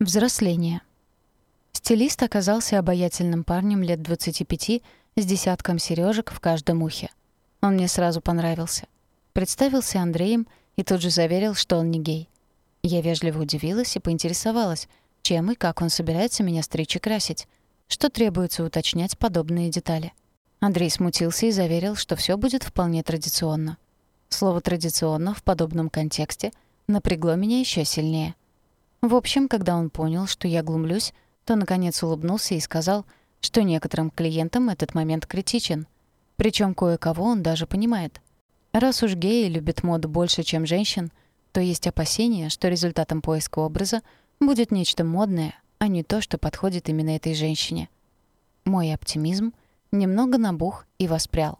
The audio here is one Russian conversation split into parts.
Взросление. Стилист оказался обаятельным парнем лет 25 с десятком сережек в каждом ухе. Он мне сразу понравился. Представился Андреем и тут же заверил, что он не гей. Я вежливо удивилась и поинтересовалась, чем и как он собирается меня стричь и красить, что требуется уточнять подобные детали. Андрей смутился и заверил, что все будет вполне традиционно. Слово «традиционно» в подобном контексте напрягло меня еще сильнее. В общем, когда он понял, что я глумлюсь, то, наконец, улыбнулся и сказал, что некоторым клиентам этот момент критичен. Причем кое-кого он даже понимает. Раз уж геи любят моду больше, чем женщин, то есть опасение, что результатом поиска образа будет нечто модное, а не то, что подходит именно этой женщине. Мой оптимизм немного набух и воспрял.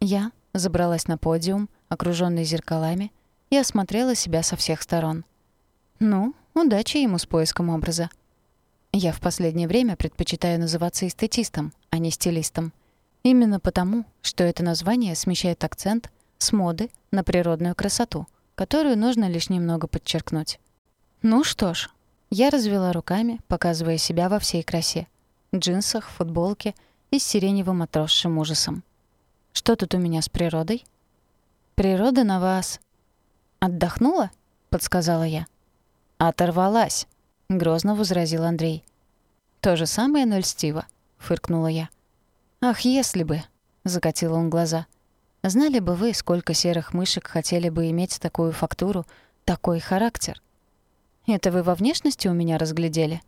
Я забралась на подиум, окружённый зеркалами, и осмотрела себя со всех сторон. Ну, удачи ему с поиском образа. Я в последнее время предпочитаю называться эстетистом, а не стилистом. Именно потому, что это название смещает акцент с моды на природную красоту, которую нужно лишь немного подчеркнуть. Ну что ж, я развела руками, показывая себя во всей красе. Джинсах, футболке и с сиреневым отросшим ужасом. Что тут у меня с природой? Природа на вас. Отдохнула? подсказала я. Оторвалась. — грозно возразил Андрей. «То же самое, но льстиво», — фыркнула я. «Ах, если бы!» — закатил он глаза. «Знали бы вы, сколько серых мышек хотели бы иметь такую фактуру, такой характер?» «Это вы во внешности у меня разглядели?»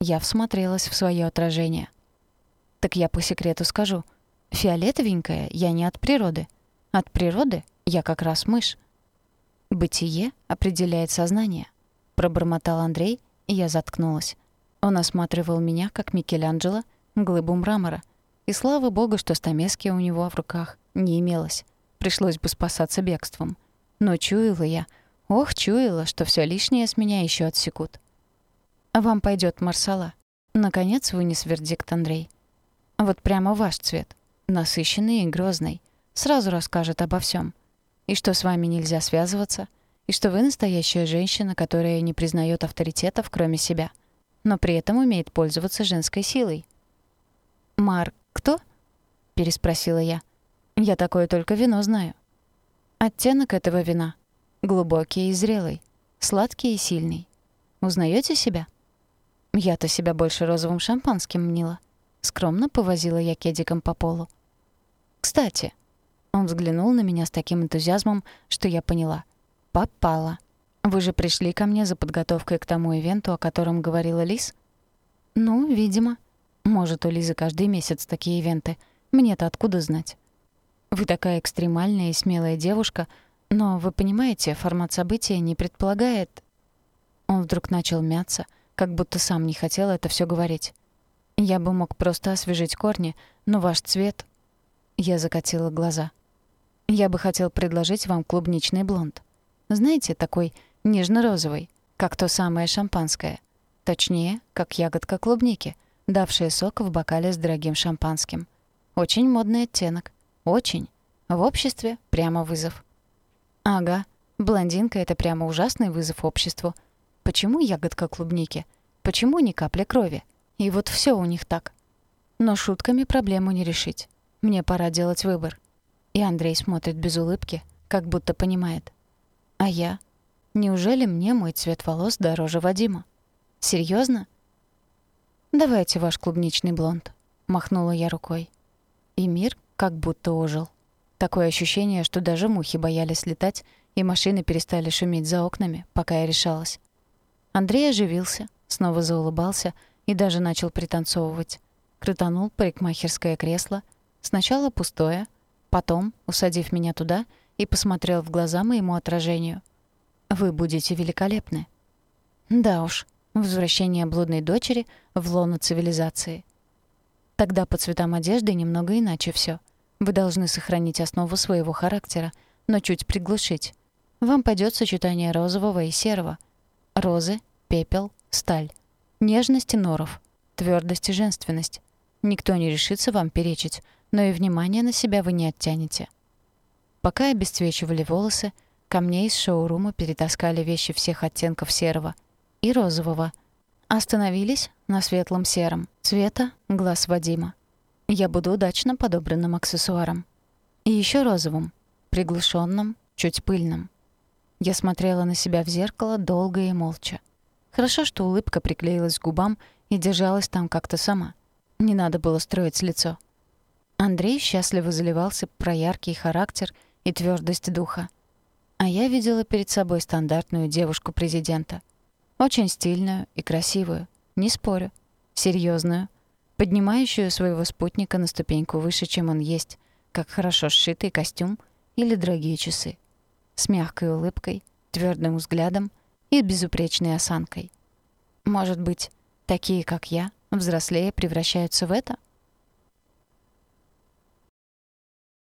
Я всмотрелась в свое отражение. «Так я по секрету скажу. Фиолетовенькая я не от природы. От природы я как раз мышь. Бытие определяет сознание», — пробормотал Андрей, и я заткнулась. Он осматривал меня, как Микеланджело, глыбу мрамора. И слава богу, что стамески у него в руках не имелось. Пришлось бы спасаться бегством. Но чуяла я, ох, чуяла, что все лишнее с меня еще отсекут. «А вам пойдет марсала», — наконец вынес вердикт Андрей. «Вот прямо ваш цвет, насыщенный и грозный, сразу расскажет обо всем. И что с вами нельзя связываться — и что вы настоящая женщина, которая не признает авторитетов, кроме себя, но при этом умеет пользоваться женской силой. «Мар, кто?» — переспросила я. «Я такое только вино знаю». «Оттенок этого вина. Глубокий и зрелый, сладкий и сильный. Узнаете себя?» Я-то себя больше розовым шампанским мнила. Скромно повозила я кедиком по полу. «Кстати», — он взглянул на меня с таким энтузиазмом, что я поняла — Попала. Вы же пришли ко мне за подготовкой к тому ивенту, о котором говорила Лиз? Ну, видимо. Может, у Лизы каждый месяц такие ивенты. Мне-то откуда знать? Вы такая экстремальная и смелая девушка, но, вы понимаете, формат события не предполагает... Он вдруг начал мяться, как будто сам не хотел это все говорить. Я бы мог просто освежить корни, но ваш цвет... Я закатила глаза. Я бы хотел предложить вам клубничный блонд. Знаете, такой нежно-розовый, как то самое шампанское. Точнее, как ягодка клубники, давшая сок в бокале с дорогим шампанским. Очень модный оттенок. Очень. В обществе прямо вызов. Ага, блондинка — это прямо ужасный вызов обществу. Почему ягодка клубники? Почему ни капли крови? И вот все у них так. Но шутками проблему не решить. Мне пора делать выбор. И Андрей смотрит без улыбки, как будто понимает. А я? Неужели мне мой цвет волос дороже Вадима? Серьезно? «Давайте ваш клубничный блонд», — махнула я рукой. И мир как будто ожил. Такое ощущение, что даже мухи боялись летать, и машины перестали шуметь за окнами, пока я решалась. Андрей оживился, снова заулыбался и даже начал пританцовывать. Крутанул парикмахерское кресло, сначала пустое, потом, усадив меня туда, — и посмотрел в глаза моему отражению. «Вы будете великолепны». Да уж, возвращение блудной дочери в лоно цивилизации. Тогда по цветам одежды немного иначе все. Вы должны сохранить основу своего характера, но чуть приглушить. Вам пойдет сочетание розового и серого. Розы, пепел, сталь. Нежность и норов. Твердость и женственность. Никто не решится вам перечить, но и внимание на себя вы не оттянете. Пока обесцвечивали волосы, ко мне из шоурума перетаскали вещи всех оттенков серого и розового. Остановились на светлом сером цвета глаз Вадима. Я буду удачно подобранным аксессуаром. И еще розовым, приглушенным, чуть пыльным. Я смотрела на себя в зеркало долго и молча. Хорошо, что улыбка приклеилась к губам и держалась там как-то сама. Не надо было строить лицо. Андрей счастливо заливался про яркий характер и твердость духа. А я видела перед собой стандартную девушку-президента. Очень стильную и красивую, не спорю. серьезную, поднимающую своего спутника на ступеньку выше, чем он есть, как хорошо сшитый костюм или дорогие часы. С мягкой улыбкой, твердым взглядом и безупречной осанкой. Может быть, такие, как я, взрослее превращаются в это —